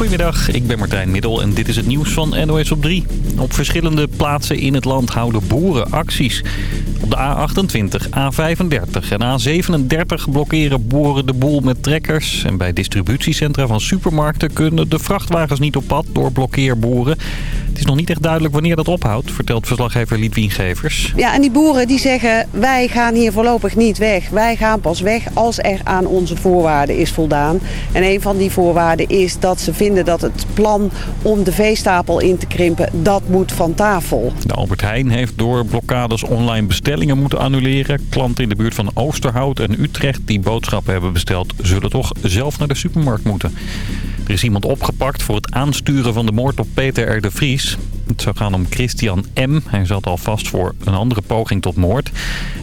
Goedemiddag, ik ben Martijn Middel en dit is het nieuws van NOS op 3. Op verschillende plaatsen in het land houden boeren acties. Op de A28, A35 en A37 blokkeren boeren de boel met trekkers. En bij distributiecentra van supermarkten kunnen de vrachtwagens niet op pad door blokkeerboeren. Het is nog niet echt duidelijk wanneer dat ophoudt, vertelt verslaggever Liedwien Gevers. Ja, en die boeren die zeggen wij gaan hier voorlopig niet weg. Wij gaan pas weg als er aan onze voorwaarden is voldaan. En een van die voorwaarden is dat ze vinden dat het plan om de veestapel in te krimpen, dat moet van tafel. De Albert Heijn heeft door blokkades online bestellingen moeten annuleren. Klanten in de buurt van Oosterhout en Utrecht die boodschappen hebben besteld... zullen toch zelf naar de supermarkt moeten. Er is iemand opgepakt voor het aansturen van de moord op Peter R. de Vries. Het zou gaan om Christian M. Hij zat al vast voor een andere poging tot moord.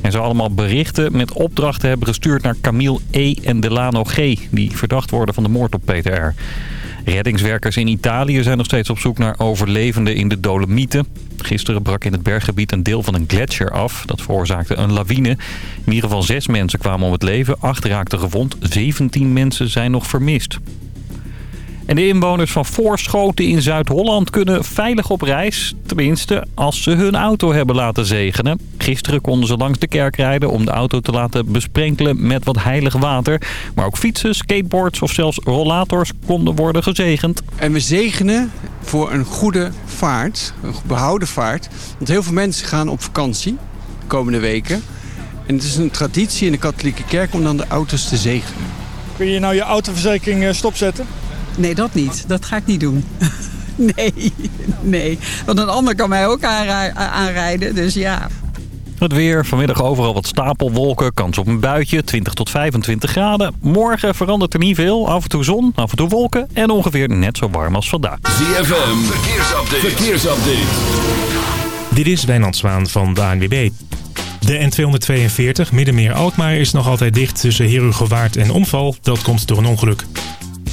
Hij zou allemaal berichten met opdrachten hebben gestuurd naar Camille E. en Delano G. Die verdacht worden van de moord op Peter R. Reddingswerkers in Italië zijn nog steeds op zoek naar overlevenden in de Dolomieten. Gisteren brak in het berggebied een deel van een gletsjer af. Dat veroorzaakte een lawine. In ieder geval zes mensen kwamen om het leven. Acht raakten gewond. 17 mensen zijn nog vermist. En de inwoners van Voorschoten in Zuid-Holland kunnen veilig op reis. Tenminste, als ze hun auto hebben laten zegenen. Gisteren konden ze langs de kerk rijden om de auto te laten besprenkelen met wat heilig water. Maar ook fietsen, skateboards of zelfs rollators konden worden gezegend. En we zegenen voor een goede vaart, een behouden vaart. Want heel veel mensen gaan op vakantie de komende weken. En het is een traditie in de katholieke kerk om dan de auto's te zegenen. Kun je nou je autoverzekering eh, stopzetten? Nee, dat niet. Dat ga ik niet doen. Nee, nee. Want een ander kan mij ook aanrij- aanrijden, dus ja. Het weer, vanmiddag overal wat stapelwolken, kans op een buitje, 20 tot 25 graden. Morgen verandert er niet veel, af en toe zon, af en toe wolken en ongeveer net zo warm als vandaag. ZFM, verkeersupdate. verkeersupdate. Dit is Wijnand Zwaan van de ANWB. De N242 Middenmeer Alkmaar is nog altijd dicht tussen Herugewaard en Omval. Dat komt door een ongeluk.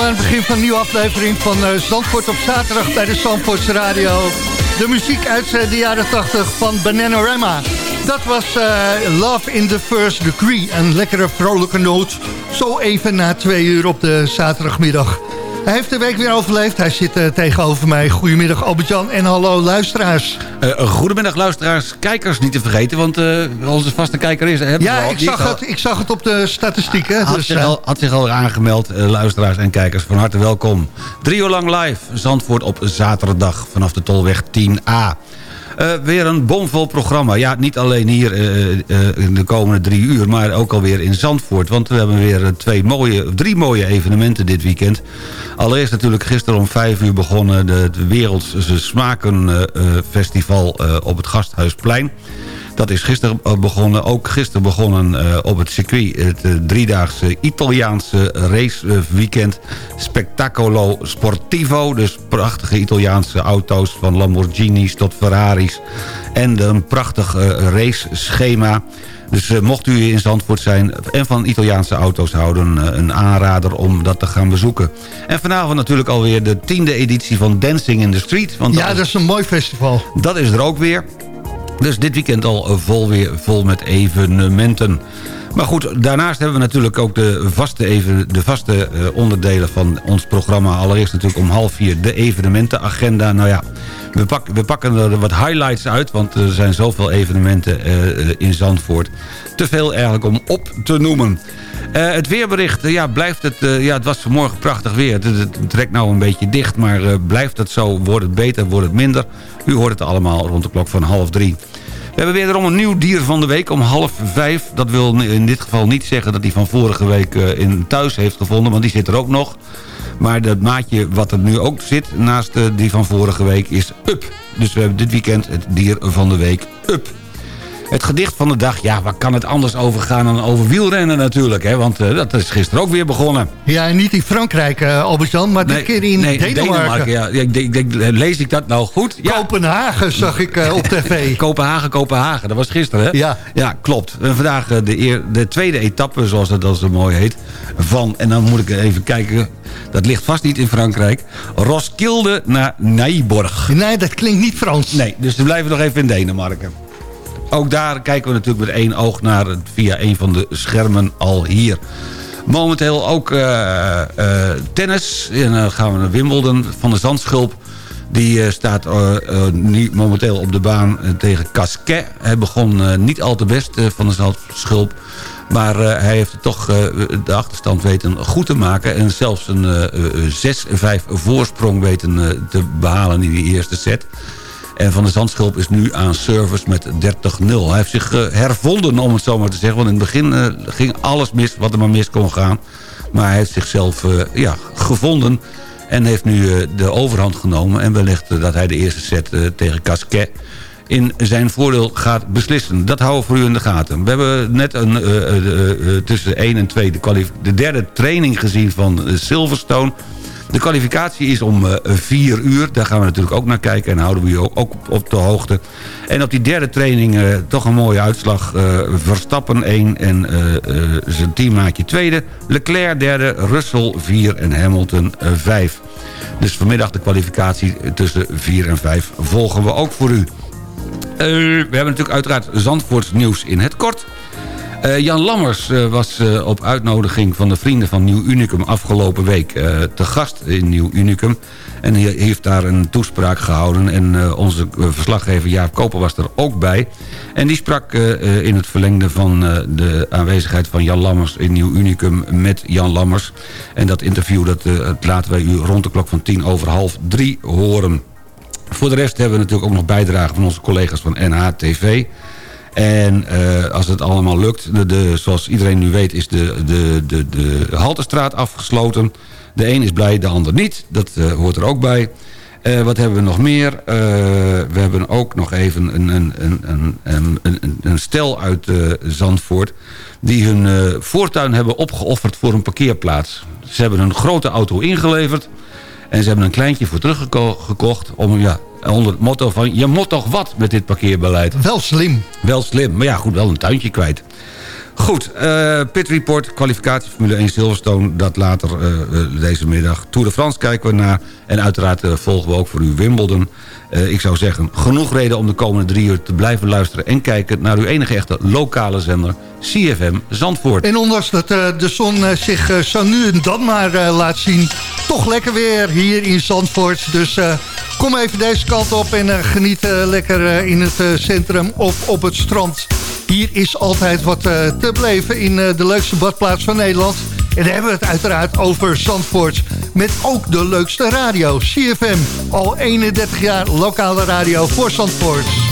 Aan het begin van een nieuwe aflevering van uh, Zandvoort op zaterdag bij de Zandvoortse Radio. De muziek uit uh, de jaren 80 van Bananarama. Dat was uh, Love in the First Degree. Een lekkere vrolijke noot. Zo even na twee uur op de zaterdagmiddag. Hij heeft de week weer overleefd. Hij zit uh, tegenover mij. Goedemiddag Albert-Jan en hallo luisteraars. Uh, goedemiddag luisteraars, kijkers niet te vergeten. Want uh, onze vaste kijker is... Ja, al, ik, zag het, ik zag het op de statistieken. Had, dus, zich, al, had zich al aangemeld, luisteraars en kijkers. Van harte welkom. Drie uur lang live. Zandvoort op zaterdag vanaf de Tolweg 10A. Uh, weer een bomvol programma. Ja, niet alleen hier uh, uh, in de komende drie uur... maar ook alweer in Zandvoort. Want we hebben weer twee mooie, drie mooie evenementen dit weekend. Allereerst natuurlijk gisteren om vijf uur begonnen... het Wereldse Smaken Festival op het Gasthuisplein. Dat is gisteren begonnen. Ook gisteren begonnen uh, op het circuit het uh, driedaagse Italiaanse raceweekend. Spectacolo Sportivo. Dus prachtige Italiaanse auto's van Lamborghinis tot Ferraris. En een prachtig uh, race schema. Dus uh, mocht u in Zandvoort zijn en van Italiaanse auto's houden... Uh, een aanrader om dat te gaan bezoeken. En vanavond natuurlijk alweer de tiende editie van Dancing in the Street. Want ja, dat is een mooi festival. Dat is er ook weer. Dus dit weekend al vol weer vol met evenementen. Maar goed, daarnaast hebben we natuurlijk ook de vaste, even, de vaste uh, onderdelen van ons programma. Allereerst natuurlijk om half vier de evenementenagenda. Nou ja, we, we pakken er wat highlights uit, want er zijn zoveel evenementen uh, in Zandvoort. Te veel eigenlijk om op te noemen. Uh, het weerbericht, ja, blijft het... Ja, het was vanmorgen prachtig weer. Het, trekt nou een beetje dicht, maar blijft het zo? Wordt het beter, wordt het minder? U hoort het allemaal rond de klok van half drie. We hebben wederom een nieuw dier van de week om half vijf. Dat wil in dit geval niet zeggen dat hij van vorige week in thuis heeft gevonden... want die zit er ook nog. Maar dat maatje wat er nu ook zit naast die van vorige week is Up. Dus we hebben dit weekend het dier van de week Up. Het gedicht van de dag, ja, waar kan het anders over gaan dan over wielrennen natuurlijk, hè? Want uh, dat is gisteren ook weer begonnen. Ja, en niet in Frankrijk, uh, Albert-Jan, maar nee, dit keer in nee, Denemarken. Denemarken ja. Ik, ik, ik, lees ik dat nou goed? Ja. Kopenhagen zag ik uh, op tv. Kopenhagen, Kopenhagen, dat was gisteren, hè? Ja. Ja, klopt. En vandaag de, eer, de tweede etappe, zoals het dan zo mooi heet, van, en dan moet ik even kijken, dat ligt vast niet in Frankrijk, Roskilde naar Nijborg. Nee, dat klinkt niet Frans. Nee, dus we blijven nog even in Denemarken. Ook daar kijken we natuurlijk met één oog naar via een van de schermen al hier. Momenteel ook uh, uh, tennis. En dan gaan we naar Wimbledon van de Zandschulp. Die uh, staat nu momenteel op de baan tegen Casquet. Hij begon niet al te best van de Zandschulp. Maar hij heeft toch de achterstand weten goed te maken. En zelfs een 6-5 voorsprong weten te behalen in die eerste set. En Van de Zandschulp is nu aan service met 30-0. Hij heeft zich uh, hervonden, om het zo maar te zeggen. Want in het begin uh, ging alles mis wat er maar mis kon gaan. Maar hij heeft zichzelf uh, ja, gevonden. En heeft nu de overhand genomen. En wellicht dat hij de eerste set tegen Casquet in zijn voordeel gaat beslissen. Dat houden we voor u in de gaten. We hebben net een, tussen 1 en 2 de, de derde training gezien van Silverstone... De kwalificatie is om 4 uh, uur. Daar gaan we natuurlijk ook naar kijken en houden we u ook, op, de hoogte. En op die derde training uh, toch een mooie uitslag. Uh, Verstappen 1 en zijn teammaatje tweede. Leclerc derde, Russell 4 en Hamilton 5. Dus vanmiddag de kwalificatie tussen 4 en 5 volgen we ook voor u. we hebben natuurlijk uiteraard Zandvoorts nieuws in het kort... Uh, Jan Lammers uh, was uh, op uitnodiging van de vrienden van Nieuw Unicum afgelopen week te gast in Nieuw Unicum. En hij heeft daar een toespraak gehouden en onze verslaggever Jaap Koper was er ook bij. En die sprak in het verlengde van de aanwezigheid van Jan Lammers in Nieuw Unicum met Jan Lammers. En dat interview dat, laten wij u rond de klok van tien over half drie horen. Voor de rest hebben we natuurlijk ook nog bijdragen van onze collega's van NHTV... En uh, als het allemaal lukt, de, zoals iedereen nu weet... is de, de, de, de Haltestraat afgesloten. De een is blij, de ander niet. Dat uh, hoort er ook bij. Uh, wat hebben we nog meer? we hebben ook nog even een, een, een, een, een, een stel uit Zandvoort... die hun voortuin hebben opgeofferd voor een parkeerplaats. Ze hebben een grote auto ingeleverd... en ze hebben een kleintje voor teruggekocht... om ja, onder het motto van... je moet toch wat met dit parkeerbeleid? Wel slim. Wel slim, maar ja, goed, wel een tuintje kwijt. Goed, uh, Pit Report, kwalificatie Formule 1 Silverstone... dat later eh, eh, deze middag. Tour de France kijken we naar. En uiteraard volgen we ook voor u Wimbledon. ik zou zeggen, genoeg reden om de komende drie uur te blijven luisteren... en kijken naar uw enige echte lokale zender... CFM Zandvoort. En ondanks dat eh, de zon eh, zich eh, zo nu en dan maar laat zien... toch lekker weer hier in Zandvoort. Dus kom even deze kant op en geniet lekker in het centrum of op het strand. Hier is altijd wat te beleven in de leukste badplaats van Nederland. En dan hebben we het uiteraard over Zandvoort. Met ook de leukste radio, CFM. Al 31 jaar lokale radio voor Zandvoort.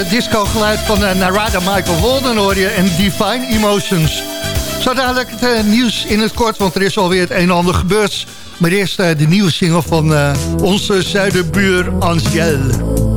Eh, disco-geluid van eh, Narada Michael Walden hoor je en Divine Emotions. Zo dadelijk het eh, nieuws in het kort, want er is alweer het een en ander gebeurd. Maar eerst eh, de nieuwe single van onze zuiderbuur Angel.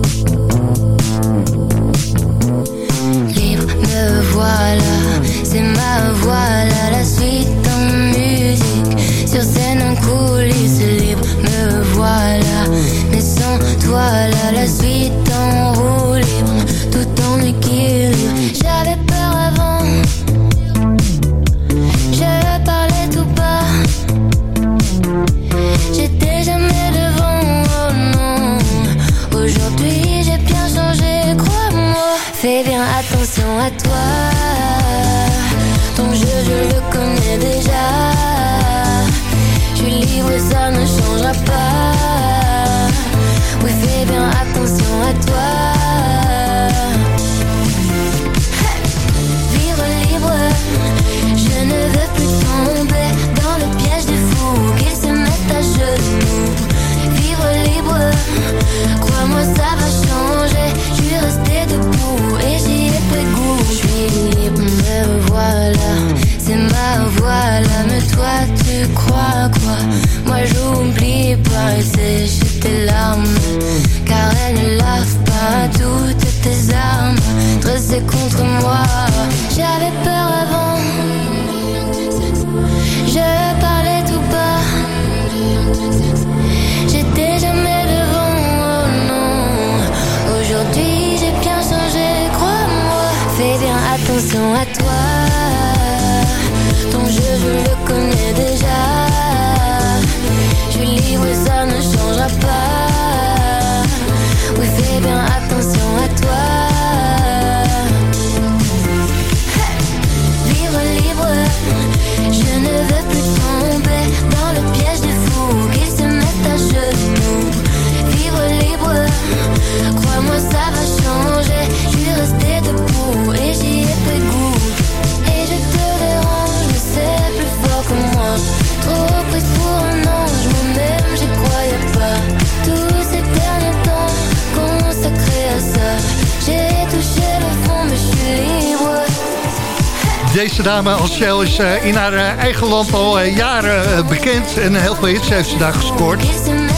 Dame Angel is eh, in haar eh, eigen land al eh, jaren bekend. En heel veel hits heeft ze daar gescoord.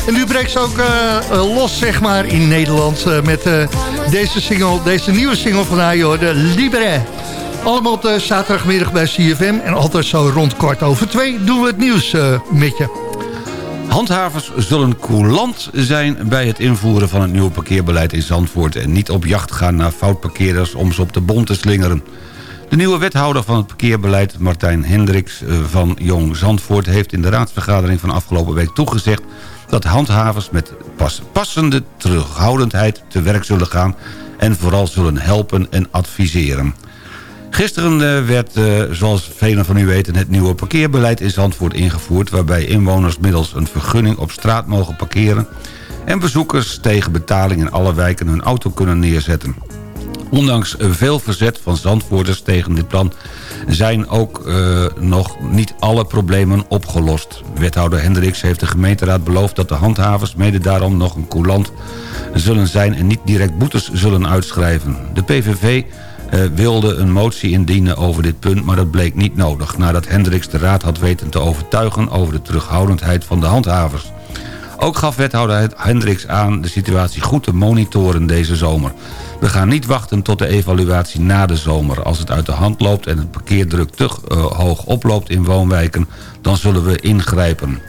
En nu breekt ze ook los, zeg maar, in Nederland. met deze single, deze nieuwe single van haar, joh, de Libre. Allemaal op zaterdagmiddag bij CFM. En altijd zo rond kwart over twee doen we het nieuws met je. Handhavers zullen coulant zijn bij het invoeren van het nieuwe parkeerbeleid in Zandvoort... en niet op jacht gaan naar foutparkeerders om ze op de bond te slingeren. De nieuwe wethouder van het parkeerbeleid, Martijn Hendricks eh, van Jong Zandvoort... heeft in de raadsvergadering van afgelopen week toegezegd... dat handhavers met pas, passende terughoudendheid te werk zullen gaan... en vooral zullen helpen en adviseren. Gisteren eh, werd, eh, zoals velen van u weten, het nieuwe parkeerbeleid in Zandvoort ingevoerd... waarbij inwoners middels een vergunning op straat mogen parkeren... en bezoekers tegen betaling in alle wijken hun auto kunnen neerzetten. Ondanks veel verzet van Zandvoorters tegen dit plan... zijn ook eh, nog niet alle problemen opgelost. Wethouder Hendricks heeft de gemeenteraad beloofd... dat de handhavers mede daarom nog een coulant zullen zijn... en niet direct boetes zullen uitschrijven. De PVV eh, wilde een motie indienen over dit punt... maar dat bleek niet nodig... nadat Hendricks de raad had weten te overtuigen... over de terughoudendheid van de handhavers. Ook gaf wethouder Hendricks aan de situatie goed te monitoren deze zomer. We gaan niet wachten tot de evaluatie na de zomer. Als het uit de hand loopt en het parkeerdruk te eh, hoog oploopt in woonwijken... dan zullen we ingrijpen.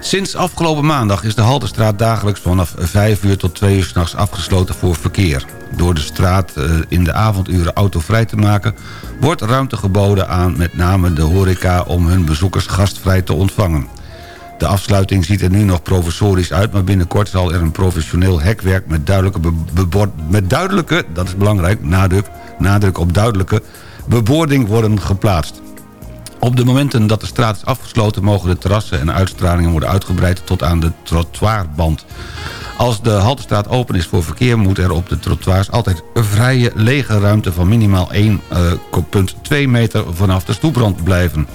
Sinds afgelopen maandag is de Halterstraat dagelijks vanaf 5 uur tot 2 uur s'nachts afgesloten voor verkeer. Door de straat eh, in de avonduren autovrij te maken... wordt ruimte geboden aan met name de horeca om hun bezoekers gastvrij te ontvangen. De afsluiting ziet er nu nog provisorisch uit... maar binnenkort zal er een professioneel hekwerk met duidelijke, met duidelijke dat is belangrijk, nadruk, nadruk op duidelijke... bebording worden geplaatst. Op de momenten dat de straat is afgesloten... mogen de terrassen en uitstralingen worden uitgebreid tot aan de trottoirband. Als de Haltestraat open is voor verkeer... moet er op de trottoirs altijd een vrije lege ruimte... van minimaal 1,2 meter vanaf de stoeprand blijven.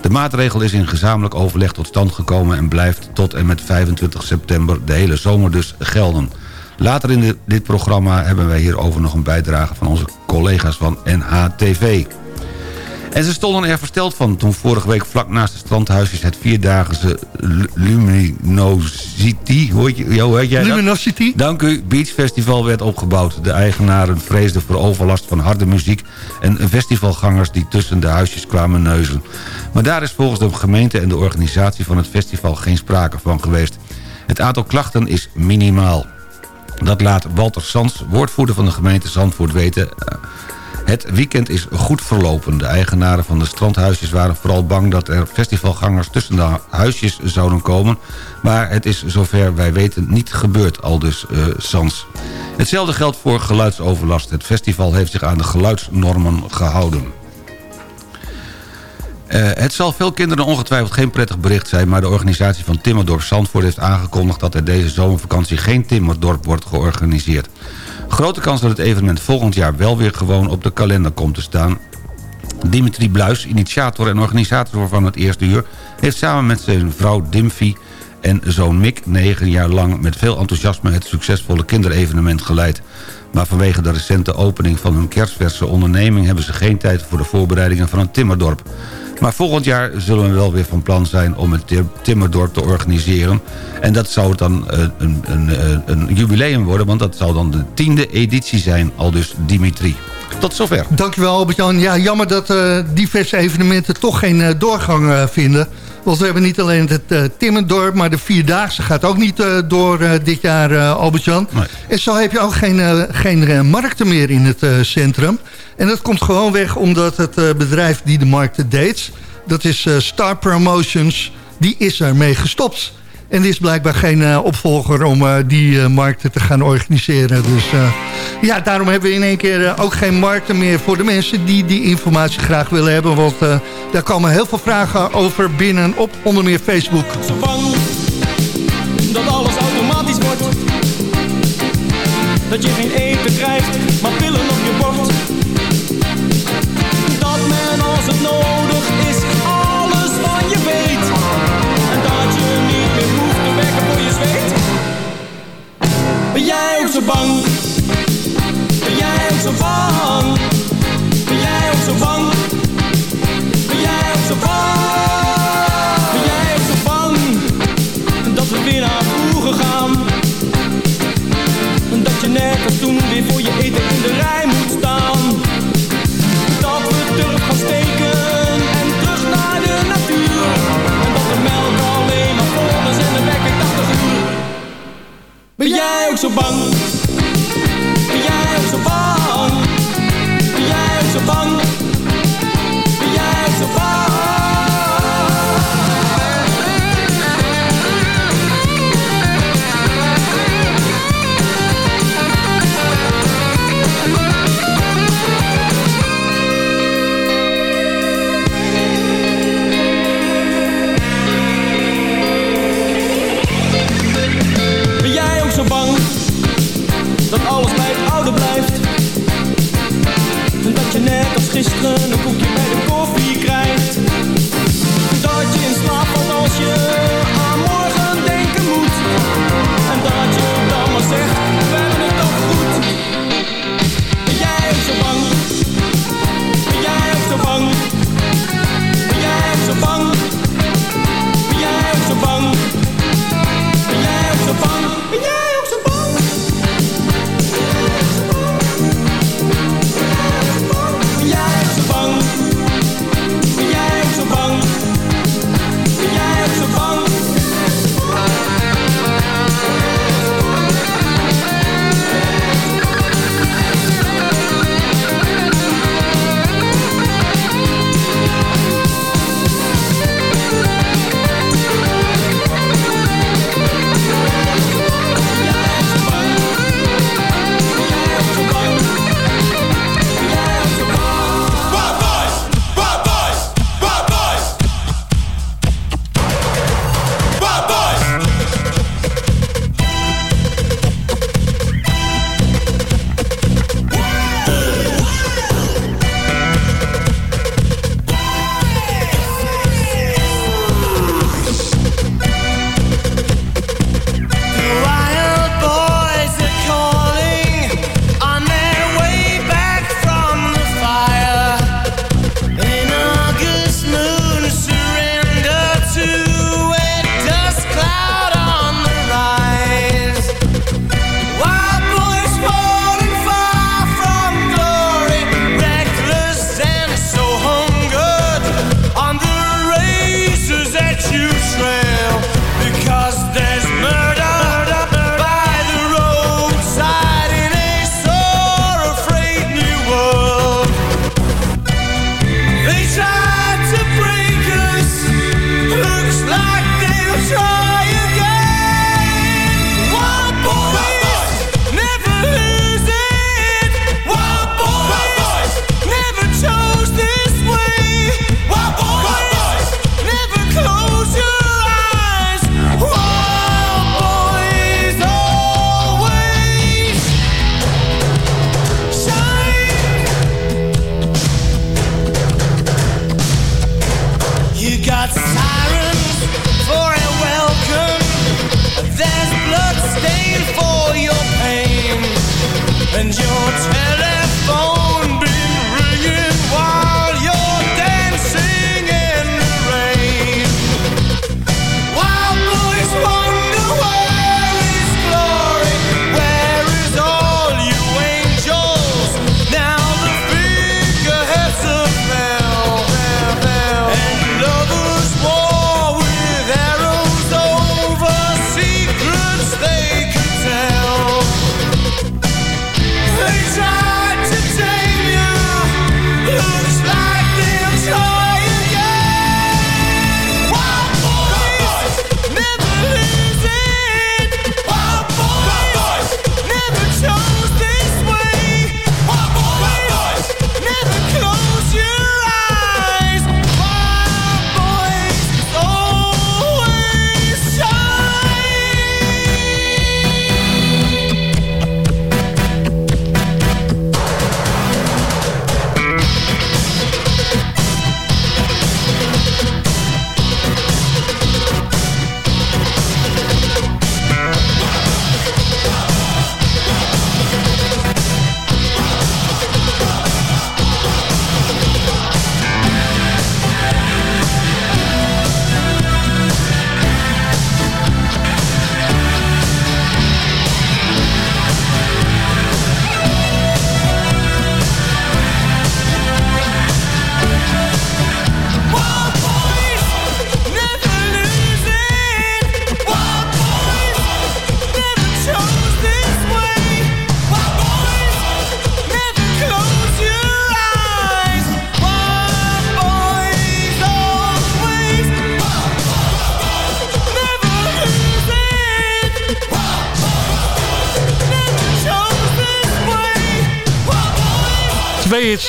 De maatregel is in gezamenlijk overleg tot stand gekomen... en blijft tot en met 25 september de hele zomer dus gelden. Later in dit programma hebben wij hierover nog een bijdrage van onze collega's van NHTV. En ze stonden er versteld van toen vorige week vlak naast de strandhuisjes... het vierdaagse Lu- Luminosity, hoe heet, je- hoe heet jij dat? Luminosity? Dank u, Beach Festival werd opgebouwd. De eigenaren vreesden voor overlast van harde muziek... en festivalgangers die tussen de huisjes kwamen neuzen. Maar daar is volgens de gemeente en de organisatie van het festival geen sprake van geweest. Het aantal klachten is minimaal. Dat laat Walter Sans, woordvoerder van de gemeente Zandvoort, weten... Het weekend is goed verlopen. De eigenaren van de strandhuisjes waren vooral bang dat er festivalgangers tussen de huisjes zouden komen. Maar het is zover wij weten niet gebeurd, al dus eh, Sans. Hetzelfde geldt voor geluidsoverlast. Het festival heeft zich aan de geluidsnormen gehouden. Eh, het zal veel kinderen ongetwijfeld geen prettig bericht zijn... maar de organisatie van Timmerdorp Zandvoort heeft aangekondigd... dat er deze zomervakantie geen Timmerdorp wordt georganiseerd. Grote kans dat het evenement volgend jaar wel weer gewoon op de kalender komt te staan. Dimitri Bluis, initiator en organisator van het eerste uur... heeft samen met zijn vrouw Dimfy en zoon Mick... negen jaar lang met veel enthousiasme het succesvolle kinderevenement geleid. Maar vanwege de recente opening van hun kerstverse onderneming... hebben ze geen tijd voor de voorbereidingen van een timmerdorp. Maar volgend jaar zullen we wel weer van plan zijn om het Tim- Timmerdorp te organiseren. En dat zou dan eh, een, een, eh, een jubileum worden, want dat zou dan de tiende editie zijn, al dus Dimitri. Tot zover. Dankjewel Albert-Jan. Ja, jammer dat eh, diverse evenementen toch geen eh, doorgang vinden. Want we hebben niet alleen het uh, Timmendorp, maar de Vierdaagse gaat ook niet eh, door eh, dit jaar, Albert-Jan. En zo heb je ook geen, geen markten meer in het centrum. En dat komt gewoon weg omdat het bedrijf die de markten deed... dat is Star Promotions, die is ermee gestopt. En er is blijkbaar geen eh, opvolger om eh, die eh, markten te gaan organiseren. Dus ja, daarom hebben we in één keer ook geen markten meer voor de mensen die die informatie graag willen hebben. Want daar komen heel veel vragen over binnen op onder meer Facebook. Zo dat alles automatisch wordt. Dat je geen eten krijgt, maar pillen naar vroeger gaan Dat je nergens toen weer voor je eten in de rij moet staan. Dat we terug gaan steken en terug naar de natuur. En dat de melk alleen maar vol en de wekker 80 uur Ben jij ook zo bang? net als gisteren. Een koekje bij de koffie krijg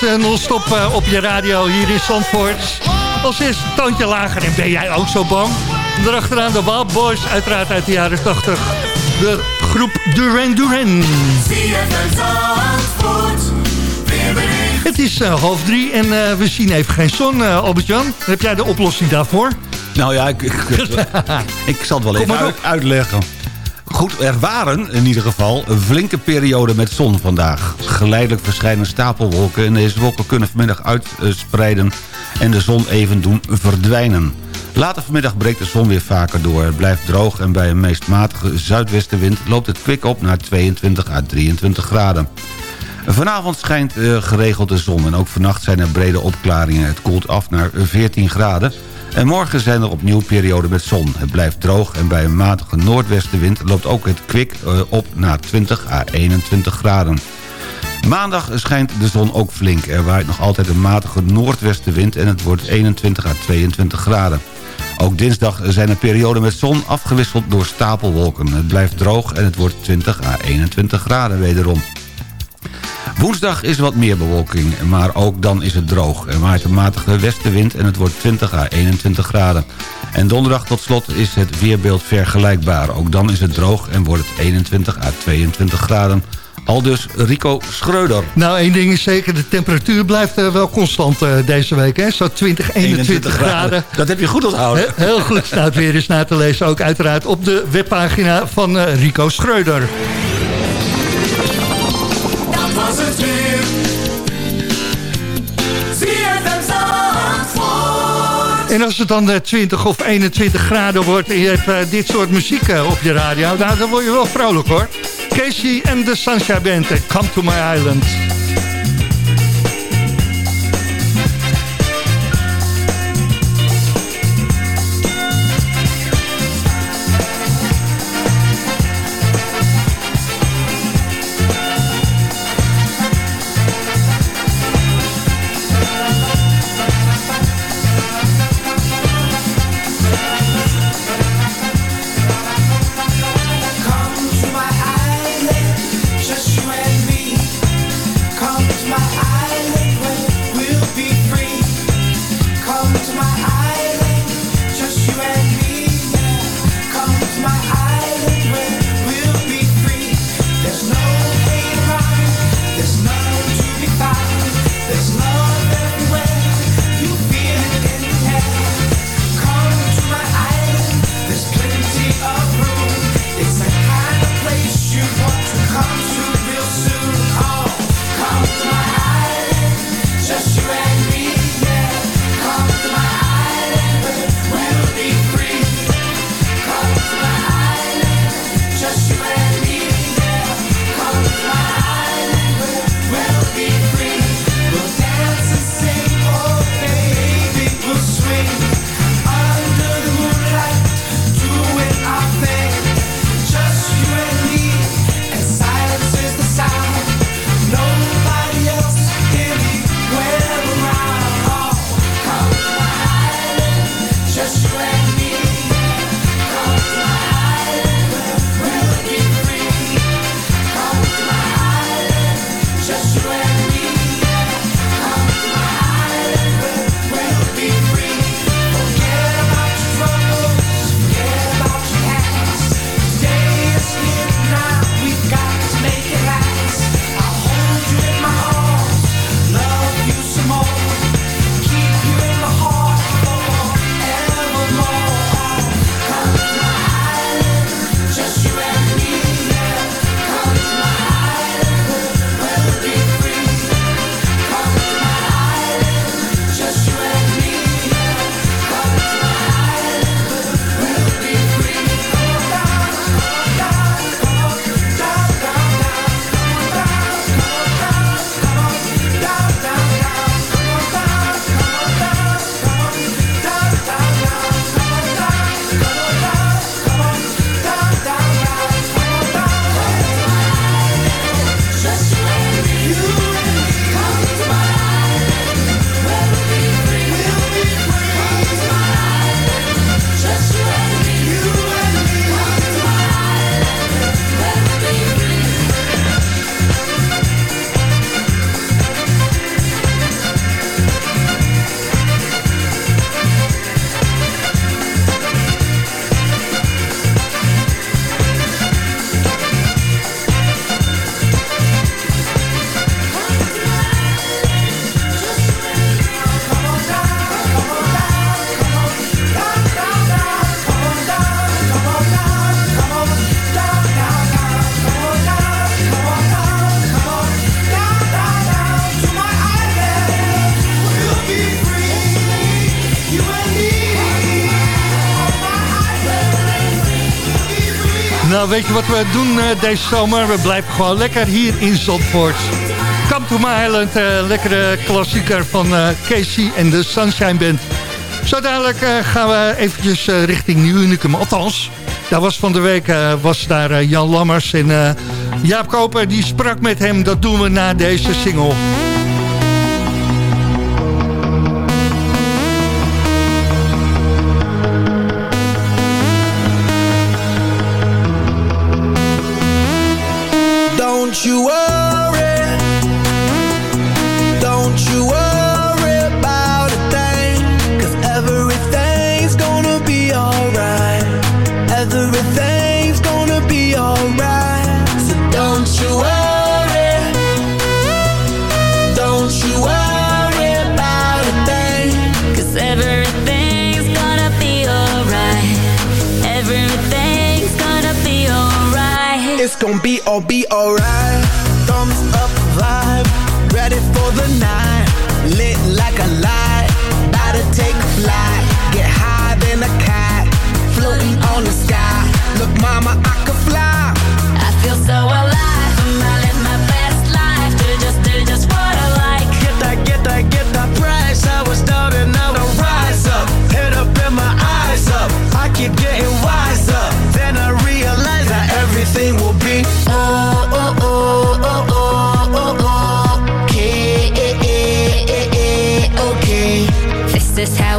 Eh, non-stop eh, op je radio hier in Zandvoort. Als eerste een toontje lager en ben jij ook zo bang? Daarachteraan de Wild Boys, uiteraard uit de jaren 80. De groep Duran Duran. Het is eh, half drie en eh, we zien even geen zon, eh, Albert-Jan. Heb jij de oplossing daarvoor? Nou ja, ik, ik, ik zal het wel even uit- uitleggen. Goed, er waren in ieder geval een flinke periode met zon vandaag. Geleidelijk verschijnen stapelwolken en deze wolken kunnen vanmiddag uitspreiden en de zon even doen verdwijnen. Later vanmiddag breekt de zon weer vaker door. Het blijft droog en bij een meest matige zuidwestenwind loopt het kwik op naar 22 à 23 graden. Vanavond schijnt eh, geregeld de zon en ook vannacht zijn er brede opklaringen. Het koelt af naar 14 graden. En morgen zijn er opnieuw perioden met zon. Het blijft droog en bij een matige noordwestenwind loopt ook het kwik eh, op naar 20 à 21 graden. Maandag schijnt de zon ook flink. Er waait nog altijd een matige noordwestenwind en het wordt 21 à 22 graden. Ook dinsdag zijn er perioden met zon afgewisseld door stapelwolken. Het blijft droog en het wordt 20 à 21 graden wederom. Woensdag is wat meer bewolking, maar ook dan is het droog. Er waait een matige westenwind en het wordt 20 à 21 graden. En donderdag tot slot is het weerbeeld vergelijkbaar. Ook dan is het droog en wordt het 21 à 22 graden. Al dus Rico Schreuder. Nou, één ding is zeker, de temperatuur blijft eh, wel constant eh, deze week. Hè? Zo 20, 21 graden. Dat heb je goed onthouden. He- Heel goed, staat weer eens na te lezen. Ook uiteraard op de webpagina van eh, Rico Schreuder. Was het weer. En als het dan eh, 20 of 21 graden wordt en je hebt eh, dit soort muziek eh, op je radio... Nou, dan word je wel vrolijk hoor. Casey en de Sunshine Band, eh, Come to My Island. Nou, weet je wat we doen eh, deze zomer? We blijven gewoon lekker hier in Zandvoort. Come to my island, eh, lekkere klassieker van eh, Casey en de Sunshine Band. Zo dadelijk gaan we eventjes richting Nieuw Unicum. Althans, daar was van de week was daar Jan Lammers en Jaap Koper. Die sprak met hem, dat doen we na deze single. Gonna be all be alright. Thumbs up vibe, ready for the night. Lit like a light, about to take a flight. Get high than a cat, floating on the sky. Look, mama, I This is how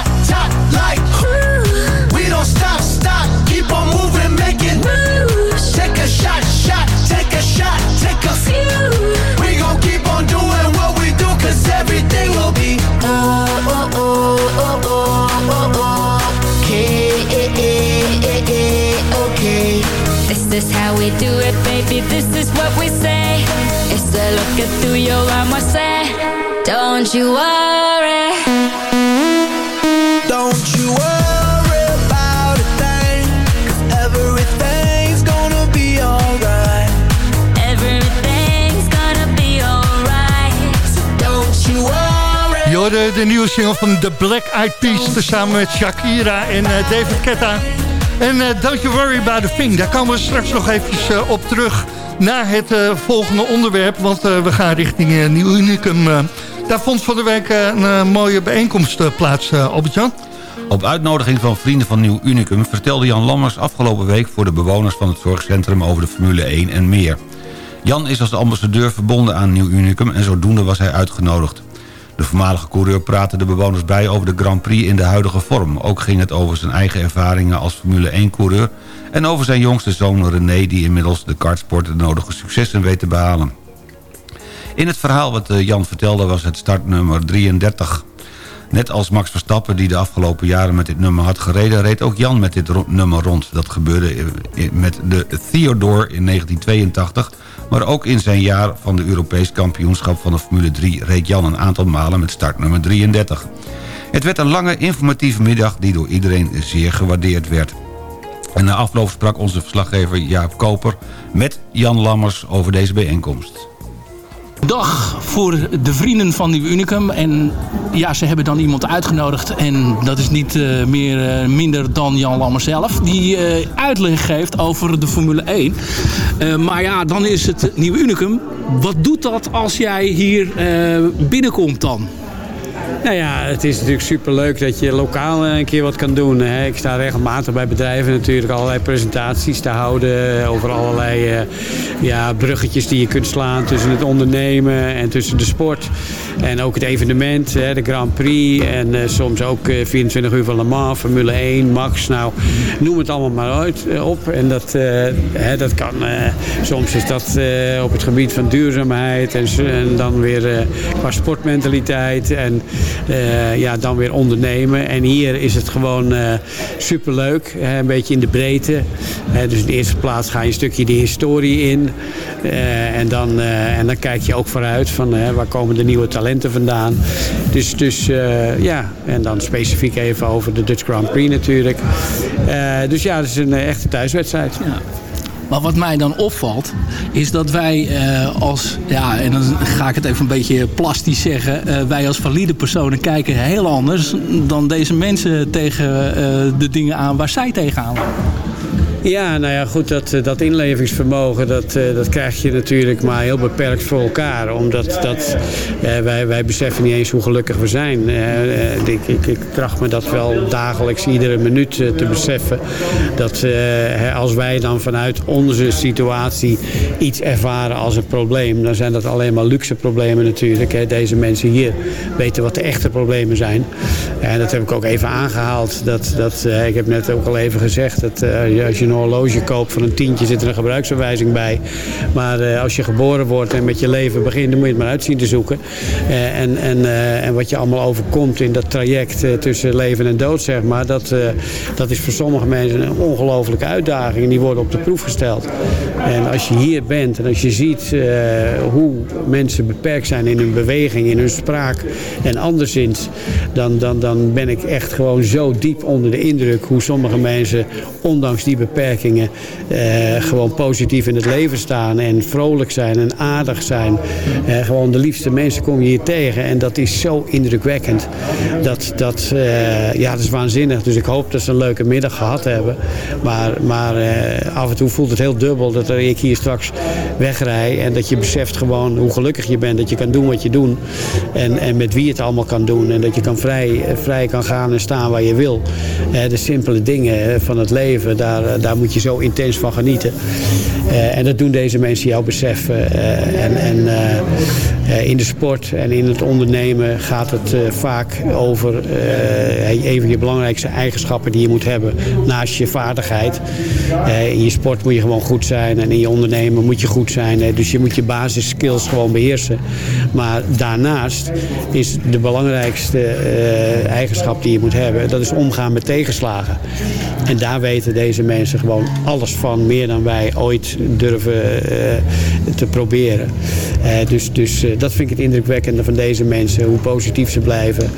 This is how we do it, baby. This is what we say. It's a look at through your armor, say. Don't you worry. Don't you worry about a thing, cause everything's gonna be alright. Everything's gonna be alright. Don't you worry. Je hoorde de nieuwe single van The Black Eyed Peas... samen met Shakira en eh, David Ketta. En eh, Don't You Worry About A Thing. Daar komen we straks nog eventjes eh, op terug... naar het eh, volgende onderwerp. Want we gaan richting Nieuw Unicum. daar vond van de week een mooie bijeenkomst plaats, Albert-Jan. Op uitnodiging van vrienden van Nieuw Unicum vertelde Jan Lammers afgelopen week voor de bewoners van het zorgcentrum over de Formule 1 en meer. Jan is als ambassadeur verbonden aan Nieuw Unicum en zodoende was hij uitgenodigd. De voormalige coureur praatte de bewoners bij over de Grand Prix in de huidige vorm. Ook ging het over zijn eigen ervaringen als Formule 1-coureur... en over zijn jongste zoon René die inmiddels de kartsport de nodige successen weet te behalen. In het verhaal wat eh, Jan vertelde was het startnummer 33. Net als Max Verstappen die de afgelopen jaren met dit nummer had gereden... reed ook Jan met dit nummer rond. Dat gebeurde eh, met de Theodore in 1982... maar ook in zijn jaar van de Europees kampioenschap van de Formule 3... reed Jan een aantal malen met startnummer 33. Het werd een lange informatieve middag die door iedereen zeer gewaardeerd werd. En na afloop sprak onze verslaggever Jaap Koper met Jan Lammers over deze bijeenkomst. Dag voor de vrienden van Nieuw Unicum. En ja, ze hebben dan iemand uitgenodigd. En dat is niet eh, meer, eh, minder dan Jan Lammer zelf. Die eh, uitleg geeft over de Formule 1. Eh, maar ja, dan is het Nieuw Unicum. Wat doet dat als jij hier binnenkomt dan? Nou ja, het is natuurlijk superleuk dat je lokaal eh, een keer wat kan doen. Ik sta regelmatig bij bedrijven natuurlijk allerlei presentaties te houden over allerlei eh, ja, bruggetjes die je kunt slaan tussen het ondernemen en tussen de sport. En ook het evenement, de Grand Prix en eh, soms ook eh, 24 uur van Le Mans, Formule 1, Max. Nou, noem het allemaal maar uit, eh, op. En dat, eh, dat kan, eh, soms is dat eh, op het gebied van duurzaamheid en, en dan weer eh, qua sportmentaliteit en eh, ja, dan weer ondernemen. En hier is het gewoon eh, superleuk, een beetje in de breedte. Dus in de eerste plaats ga je een stukje de historie in. Eh, en, dan, en dan kijk je ook vooruit van waar komen de nieuwe talenten vandaan. Dus, dus ja, en dan specifiek even over de Dutch Grand Prix natuurlijk. Dus ja, het is een echte thuiswedstrijd. Maar wat mij dan opvalt, is dat wij eh, als, ja, en dan ga ik het even een beetje plastisch zeggen, eh, wij als valide personen kijken heel anders dan deze mensen tegen eh, de dingen aan waar zij tegenaan lopen. Ja, nou ja, goed, dat, eh, dat inlevingsvermogen, dat, eh, dat krijg je natuurlijk maar heel beperkt voor elkaar. Omdat dat, eh, wij, wij beseffen niet eens hoe gelukkig we zijn. Ik, ik, ik tracht me dat wel dagelijks, iedere minuut te beseffen. Dat als wij dan vanuit onze situatie iets ervaren als een probleem, dan zijn dat alleen maar luxe problemen natuurlijk. Deze mensen hier weten wat de echte problemen zijn. En dat heb ik ook even aangehaald. Dat, dat, ik heb net ook al even gezegd dat als je een horloge koopt van een tientje zit er een gebruiksaanwijzing bij. Maar eh, als je geboren wordt en met je leven begint, dan moet je het maar uitzien te zoeken. Eh, en, en, eh, en wat je allemaal overkomt in dat traject tussen leven en dood, zeg maar, dat, dat is voor sommige mensen een ongelofelijke uitdaging. En die worden op de proef gesteld. En als je hier bent en als je ziet hoe mensen beperkt zijn in hun beweging, in hun spraak en anderszins, dan, dan, dan ben ik echt gewoon zo diep onder de indruk hoe sommige mensen, ondanks die eh, gewoon positief in het leven staan en vrolijk zijn en aardig zijn. Eh, gewoon de liefste mensen kom je hier tegen en dat is zo indrukwekkend. Dat, dat, eh, ja, dat is waanzinnig. Dus ik hoop dat ze een leuke middag gehad hebben. Maar, maar af en toe voelt het heel dubbel dat ik hier straks wegrij en dat je beseft gewoon hoe gelukkig je bent. Dat je kan doen wat je doet en, en met wie het allemaal kan doen. En dat je kan vrij, vrij kan gaan en staan waar je wil. De simpele dingen van het leven, daar, eh, daar moet je zo intens van genieten. Eh, en dat doen deze mensen jou beseffen. Eh, en en eh, in de sport en in het ondernemen gaat het eh, vaak over eh, een van je belangrijkste eigenschappen die je moet hebben naast je vaardigheid. Eh, in je sport moet je gewoon goed zijn en in je ondernemen moet je goed zijn. Eh, dus je moet je basisskills gewoon beheersen. Maar daarnaast is de belangrijkste eh, eigenschap die je moet hebben, dat is omgaan met tegenslagen. En daar weten deze mensen gewoon alles van, meer dan wij ooit durven eh, te proberen. Eh, dus dus eh, dat vind ik het indrukwekkende van deze mensen, hoe positief ze blijven.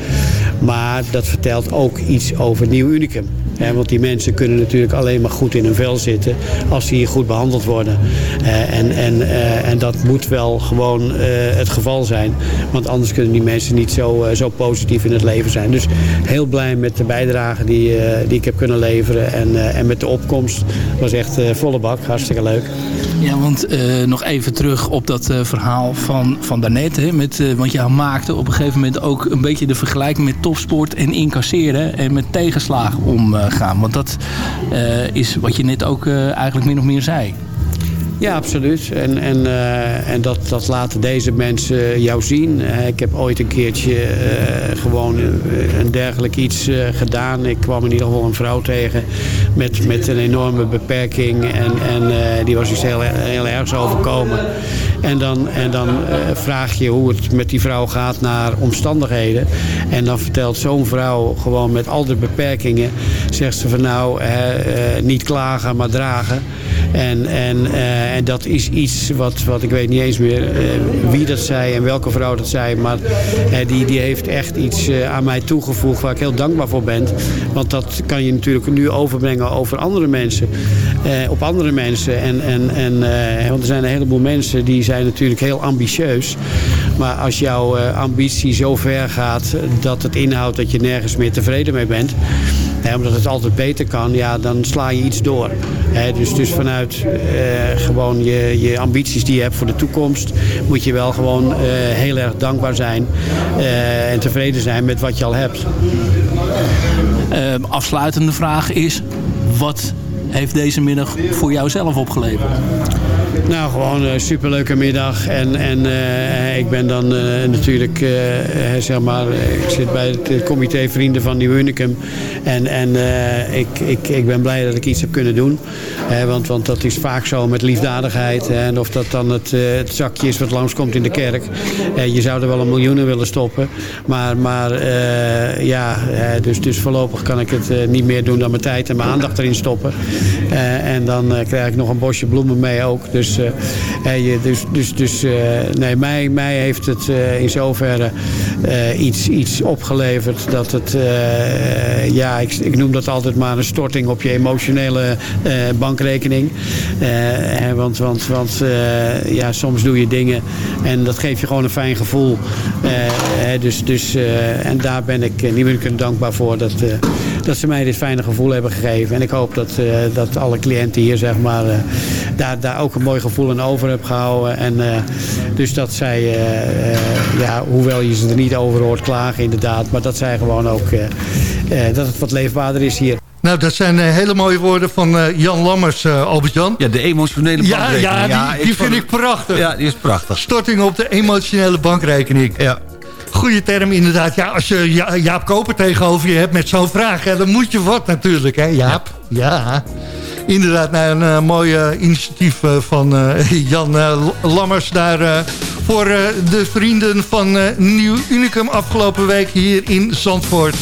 Maar dat vertelt ook iets over Nieuw Unicum. Want die mensen kunnen natuurlijk alleen maar goed in hun vel zitten als ze hier goed behandeld worden. Eh, en, en, eh, en dat moet wel gewoon eh, het geval zijn. Want anders kunnen die mensen niet zo, eh, zo positief in het leven zijn. Dus heel blij met de bijdrage die, eh, die ik heb kunnen leveren. En, eh, en met de opkomst. Het was echt eh, volle bak. Hartstikke leuk. Ja, want eh, nog even terug op dat eh, verhaal van, van daarnet. Met, eh, want jij maakte op een gegeven moment ook een beetje de vergelijking met topsport en incasseren en met tegenslagen omgaan. want dat is wat je net ook eigenlijk min of meer zei. Ja, absoluut. En, en, eh, en dat, dat laten deze mensen jou zien. Eh, ik heb ooit een keertje eh, gewoon een dergelijk iets gedaan. Ik kwam in ieder geval een vrouw tegen met, met een enorme beperking. En, en die was iets heel, heel ergs overkomen. En dan, en dan vraag je hoe het met die vrouw gaat naar omstandigheden. En dan vertelt zo'n vrouw gewoon met al de beperkingen... zegt ze van nou, niet klagen, maar dragen. En, en, eh, en dat is iets wat, wat ik weet niet eens meer eh, wie dat zei en welke vrouw dat zei. Maar eh, die, die heeft echt iets aan mij toegevoegd waar ik heel dankbaar voor ben. Want dat kan je natuurlijk nu overbrengen over andere mensen. op andere mensen. En, en, en, want er zijn een heleboel mensen die zijn natuurlijk heel ambitieus. Maar als jouw ambitie zo ver gaat dat het inhoudt dat je nergens meer tevreden mee bent Omdat het altijd beter kan, ja, dan sla je iets door. Dus, dus vanuit eh, gewoon je, je ambities die je hebt voor de toekomst, moet je wel gewoon eh, heel erg dankbaar zijn eh, en tevreden zijn met wat je al hebt. Ehm, afsluitende vraag is, wat heeft deze middag voor jou zelf opgeleverd? Nou, gewoon een superleuke middag. En, en eh, ik ben dan eh, natuurlijk, eh, eh, zeg maar, eh, ik zit bij het eh, comité Vrienden van Nieuw Unicum. En, en eh, ik, ik, ik ben blij dat ik iets heb kunnen doen. Want, want dat is vaak zo met liefdadigheid. En of dat dan het, eh, het zakje is wat langskomt in de kerk. Eh, je zou er wel een miljoenen willen stoppen. Maar, maar eh, ja, eh, dus, dus voorlopig kan ik het eh, niet meer doen dan mijn tijd en mijn aandacht erin stoppen. Eh, en dan eh, krijg ik nog een bosje bloemen mee ook. Dus, eh, eh, je, dus, dus, dus eh, nee, mij, mij heeft het eh, in zoverre eh, iets, iets opgeleverd dat het, eh, ja, ik, ik noem dat altijd maar een storting op je emotionele eh, bankrekening. Eh, want want, want eh, ja, soms doe je dingen en dat geeft je gewoon een fijn gevoel. Eh, dus, dus, eh, en daar ben ik uh, niet dankbaar voor dat, eh, dat ze mij dit fijne gevoel hebben gegeven. En ik hoop dat, eh, dat alle cliënten hier zeg maar, eh, daar, daar ook een mooi gevoel aan over hebben gehouden. En, eh, dus dat zij, eh, eh, ja, hoewel je ze er niet over hoort klagen inderdaad, maar dat zij gewoon ook, eh, eh, dat het wat leefbaarder is hier. Nou, dat zijn eh, hele mooie woorden van eh, Jan Lammers, eh, Albert-Jan. Ja, de emotionele Ja, bankrekening. ja, die, die vind ik prachtig. Ja, die is prachtig. Storting op de emotionele bankrekening. Ja. Goeie term inderdaad. Ja, als je Ja- Jaap Koper tegenover je hebt met zo'n vraag... Dan moet je wat natuurlijk, hè Jaap? Ja. Inderdaad, nou, een eh, mooi eh, initiatief eh, van eh, Jan Lammers... daar voor de vrienden van Nieuw Unicum afgelopen week hier in Zandvoort.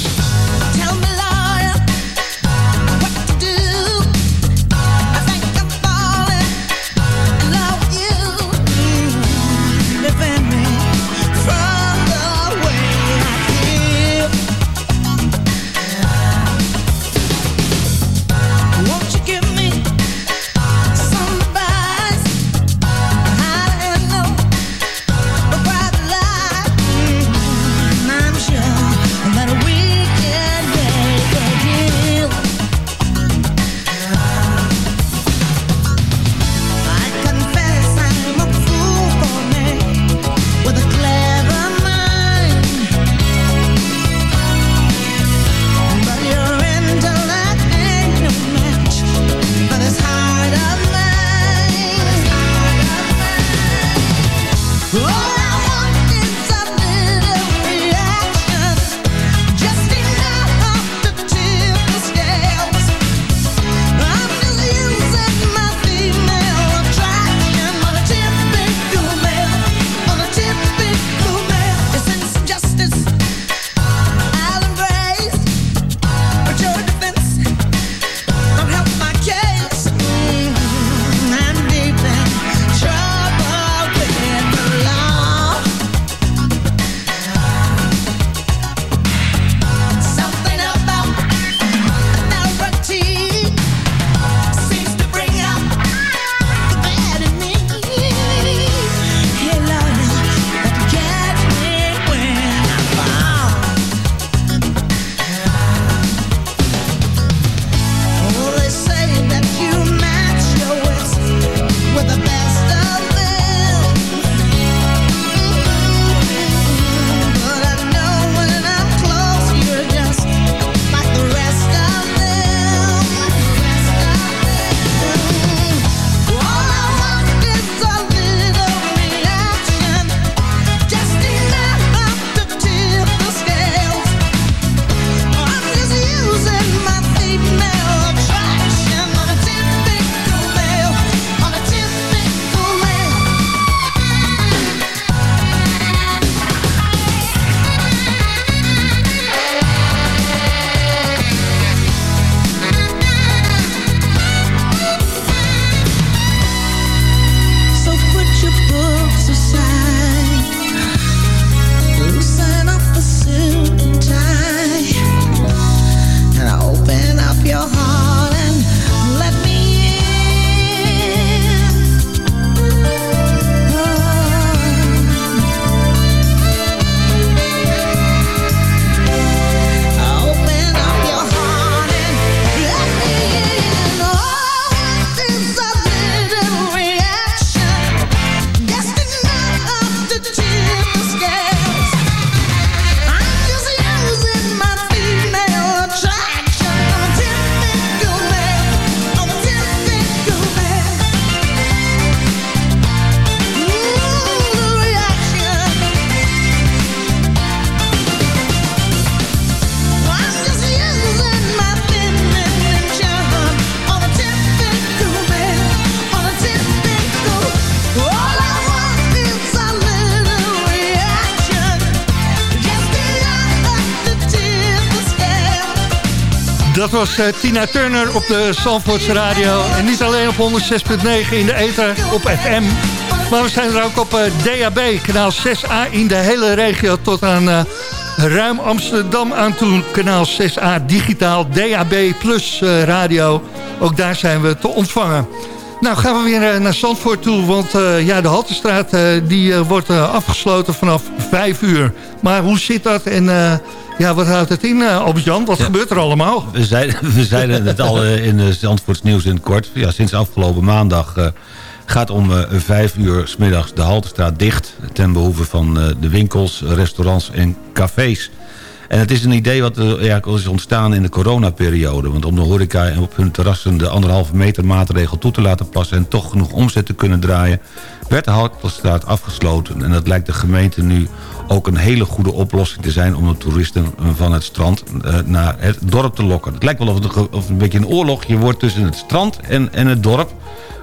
Was eh, Tina Turner op de Zandvoortse Radio. En niet alleen op 106.9 in de ether, op FM. Maar we zijn er ook op eh, DAB, kanaal 6A in de hele regio... tot aan eh, ruim Amsterdam aan toe. Kanaal 6A digitaal, DAB plus radio. Ook daar zijn we te ontvangen. Nou, gaan we weer naar Zandvoort toe, want ja, de Haltestraat die, wordt afgesloten vanaf 5 uur. Maar hoe zit dat en ja, wat houdt het in, uh, Albert-Jan? Wat gebeurt er allemaal? We zeiden, we zeiden het al eh, in de Zandvoorts nieuws in het kort. Ja, sinds afgelopen maandag eh, gaat om eh, vijf uur s middags de Haltestraat dicht... ten behoeve van eh, de winkels, restaurants en cafés. En het is een idee wat ja, is ontstaan in de coronaperiode. Want om de horeca en op hun terrassen de anderhalve meter maatregel toe te laten passen... en toch genoeg omzet te kunnen draaien... werd de Haltestraat afgesloten. En dat lijkt de gemeente nu ook een hele goede oplossing te zijn... om de toeristen van het strand eh, naar het dorp te lokken. Het lijkt wel of het een beetje een oorlogje wordt tussen het strand en, en het dorp.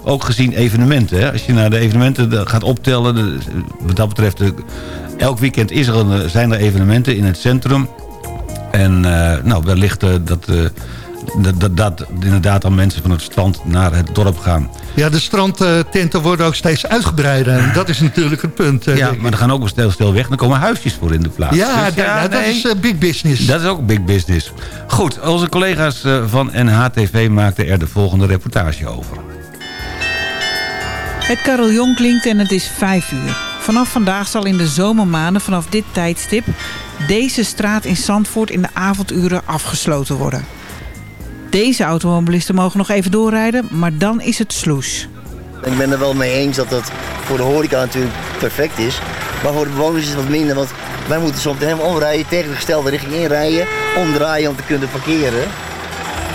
Ook gezien evenementen. Hè? Als je naar de evenementen eh, gaat optellen... de- wat dat betreft, de- elk weekend is er een, zijn er evenementen in het centrum... En eh, nou, wellicht eh, dat, eh, dat, dat, dat inderdaad dan mensen van het strand naar het dorp gaan. Ja, de strandtenten worden ook steeds uitgebreider. En dat is natuurlijk het punt. eh, Ja, maar er gaan ook wel stil, stil weg. Dan komen huisjes voor in de plaats. Ja, Dus ja, dat is eh, big business. dat is ook big business. Goed, onze collega's eh, van NHTV maakten er de volgende reportage over. Het carillon klinkt en het is 5 uur. Vanaf vandaag zal in de zomermaanden vanaf dit tijdstip... deze straat in Zandvoort in de avonduren afgesloten worden. Deze automobilisten mogen nog even doorrijden, maar dan is het sloes. Ik ben er wel mee eens dat dat voor de horeca natuurlijk perfect is. Maar voor de bewoners is het wat minder, want wij moeten soms helemaal omrijden, tegen de gestelde richting inrijden, omdraaien om te kunnen parkeren.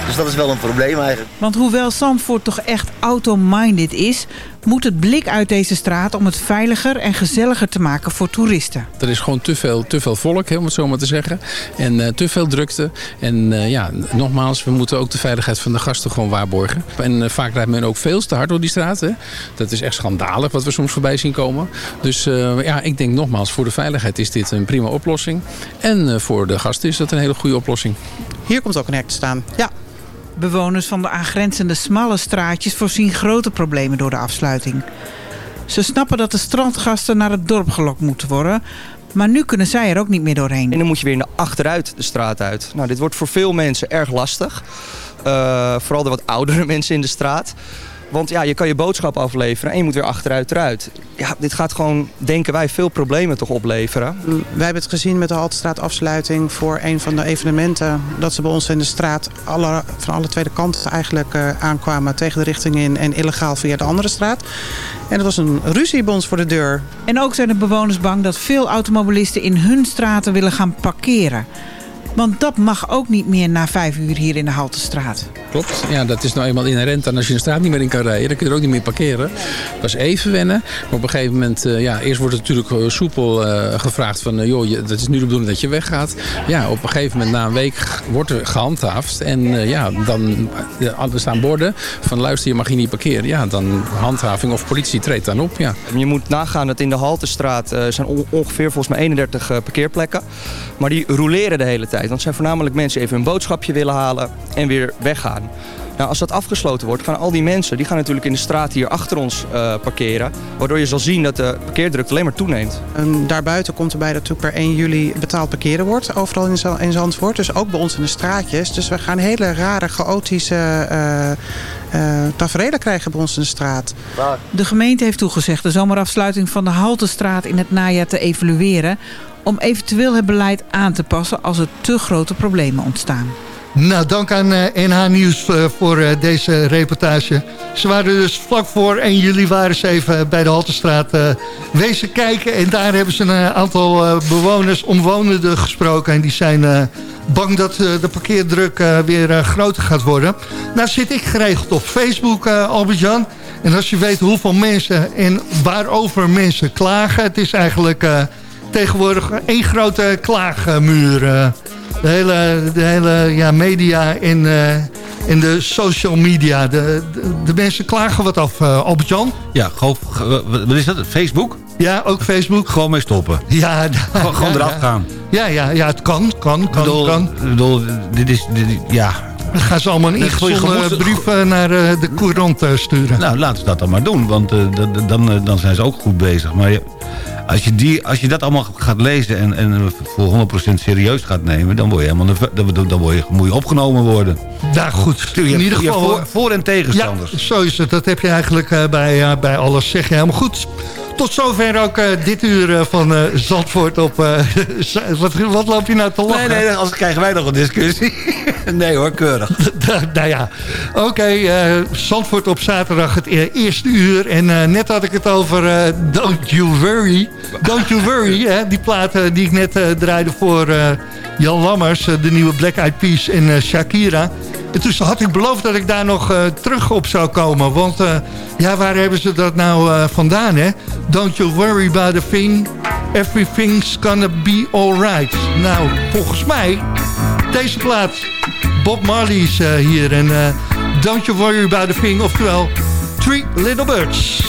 Dus dat is wel een probleem eigenlijk. Want hoewel Zandvoort toch echt auto-minded is... moet het blik uit deze straat om het veiliger en gezelliger te maken voor toeristen. Er is gewoon te veel, te veel volk, om het zo maar te zeggen. En eh, te veel drukte. En eh, ja, nogmaals, we moeten ook de veiligheid van de gasten gewoon waarborgen. En eh, vaak rijdt men ook veel te hard door die straat. Hè. Dat is echt schandalig wat we soms voorbij zien komen. Dus eh, ja, ik denk nogmaals, voor de veiligheid is dit een prima oplossing. En eh, voor de gasten is dat een hele goede oplossing. Hier komt ook een hek te staan, ja. Bewoners van de aangrenzende smalle straatjes voorzien grote problemen door de afsluiting. Ze snappen dat de strandgasten naar het dorp gelokt moeten worden... maar nu kunnen zij er ook niet meer doorheen. En dan moet je weer naar achteruit de straat uit. Nou, dit wordt voor veel mensen erg lastig. Eh, vooral de wat oudere mensen in de straat. Want ja, je kan je boodschap afleveren en je moet weer achteruit eruit. Ja, dit gaat gewoon, denken wij, veel problemen toch opleveren. Wij hebben het gezien met de Haltestraat afsluiting voor een van de evenementen. Dat ze bij ons in de straat alle, van alle tweede kanten eigenlijk eh, aankwamen tegen de richting in. En illegaal via de andere straat. En dat was een ruzie bij ons voor de deur. En ook zijn de bewoners bang dat veel automobilisten in hun straten willen gaan parkeren. Want dat mag ook niet meer na vijf uur hier in de Haltestraat. Klopt. Ja, dat is nou eenmaal inherent aan als je een straat niet meer in kan rijden. Dan kun je er ook niet meer parkeren. Dat is even wennen. Maar op een gegeven moment, eh, ja, eerst wordt het natuurlijk eh, soepel eh, gevraagd van... eh, joh, dat is nu de bedoeling dat je weggaat. Ja, op een gegeven moment, na een week, wordt er gehandhaafd. En ja, dan staan borden van luister, je mag hier niet parkeren. Ja, dan handhaving of politie treedt dan op, ja. Je moet nagaan dat in de Haltestraat zijn on- ongeveer volgens mij 31 eh, parkeerplekken. Maar die roleren de hele tijd. Want zijn voornamelijk mensen even een boodschapje willen halen en weer weggaan. Nou, als dat afgesloten wordt, gaan al die mensen die gaan natuurlijk in de straat hier achter ons eh, parkeren. Waardoor je zal zien dat de parkeerdrukte alleen maar toeneemt. En daarbuiten komt erbij dat natuurlijk per 1 juli betaald parkeren wordt. Overal in, in Zandvoort. Dus ook bij ons in de straatjes. Dus we gaan hele rare, chaotische eh eh tafereelen krijgen bij ons in de straat. De gemeente heeft toegezegd de zomerafsluiting van de Haltestraat in het najaar te evalueren... om eventueel het beleid aan te passen als er te grote problemen ontstaan. Nou, dank aan eh, NH Nieuws eh, voor eh, deze reportage. Ze waren dus vlak voor 1 juli waren ze even bij de Haltestraat eh, wezen kijken. En daar hebben ze een aantal eh, bewoners, omwonenden gesproken. En die zijn eh, bang dat eh, de parkeerdruk eh, weer eh, groter gaat worden. Nou zit ik geregeld op Facebook, eh, Albert-Jan. En als je weet hoeveel mensen en waarover mensen klagen... het is eigenlijk eh, tegenwoordig één grote klaagmuur... De hele, de hele ja, media en, eh, en de social media. De, de, de mensen klagen wat af, eh, Albert-Jan. Ja, gewoon, ge- wat is dat? Facebook? Ja, ook Facebook. Gewoon mee stoppen. Ja, Gewoon, gewoon ja, eraf ja. gaan. Ja, ja, ja, het kan, kan, kan, bedoel, kan. ik bedoel, dit is, dit, ja, Dan gaan ze allemaal een ingezonden brief naar eh, de courant sturen. Nou, laten ze dat dan maar doen, want dan, dan zijn ze ook goed bezig. Maar je- als, je die, als je dat allemaal gaat lezen en, en voor 100% serieus gaat nemen... dan, word je helemaal dan, dan word je, moet je opgenomen worden. Nou goed, Je in ieder geval... voor, voor- en tegenstanders. Ja, zo is het. Dat heb je eigenlijk eh, bij, eh, bij alles. Zeg je helemaal goed. Tot zover ook eh, dit uur eh, van eh, Zandvoort op... wat, wat loop je nou te lachen? Nee, nee, anders krijgen wij nog een discussie. nee hoor, keurig. nou ja, oké. eh, Zandvoort op zaterdag het eerste uur. En net had ik het over Don't You Worry. Don't You Worry, hè, die plaat die ik net draaide voor Jan Lammers. eh, de nieuwe Black Eyed Peas en eh, Shakira. En toen had ik beloofd dat ik daar nog eh, terug op zou komen. Want ja, waar hebben ze dat nou vandaan, hè? Don't you worry about a thing. Everything's gonna be alright. Nou, volgens mij, deze plaat. Bob Marley is hier. En Don't you worry about a thing. Oftewel, Three Little Birds.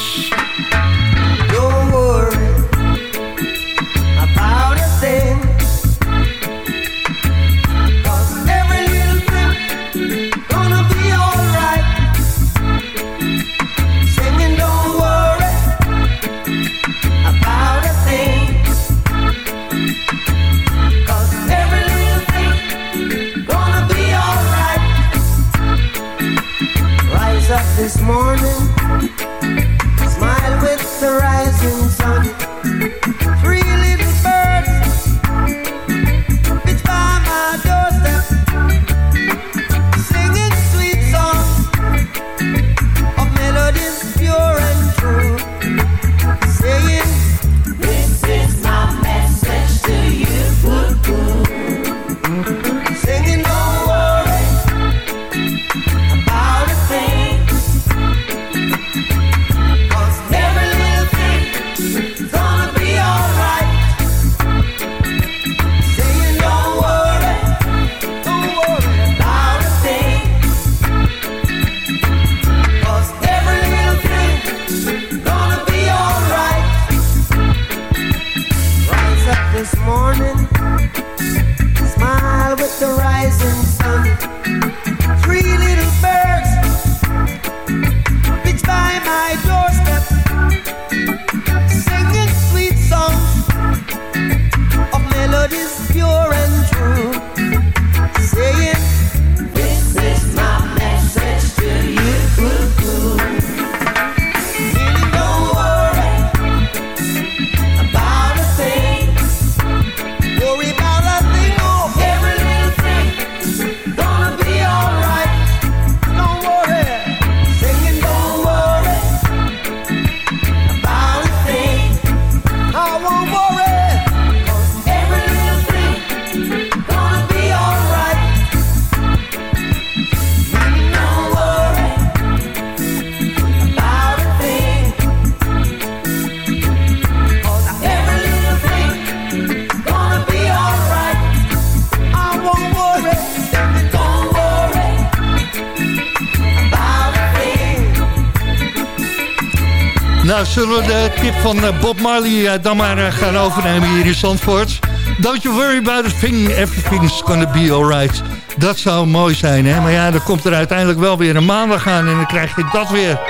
Zullen we de tip van eh, Bob Marley eh, dan maar eh, gaan overnemen hier in Zandvoort? Don't you worry about a thing, everything's gonna be alright. Dat zou mooi zijn, hè? Maar ja, dan komt er uiteindelijk wel weer een maandag aan en dan krijg je dat weer.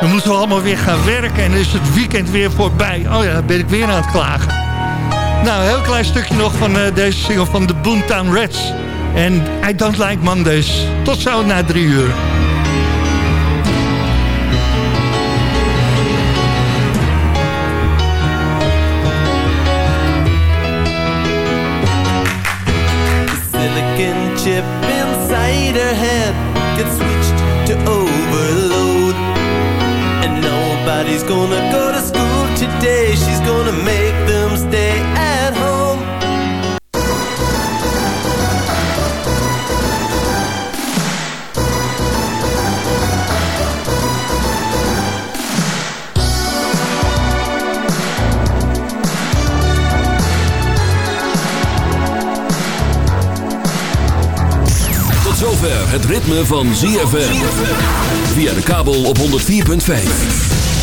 Dan moeten we allemaal weer gaan werken en dan is het weekend weer voorbij. Oh ja, dan ben ik weer aan het klagen. Nou, heel klein stukje nog van deze single van de Boomtown Reds. En I Don't Like Mondays. Tot zo na drie uur. Nobody's gonna go to school today. She's gonna make them stay at home. Tot zover het ritme van ZFM. Via de kabel op 104.5.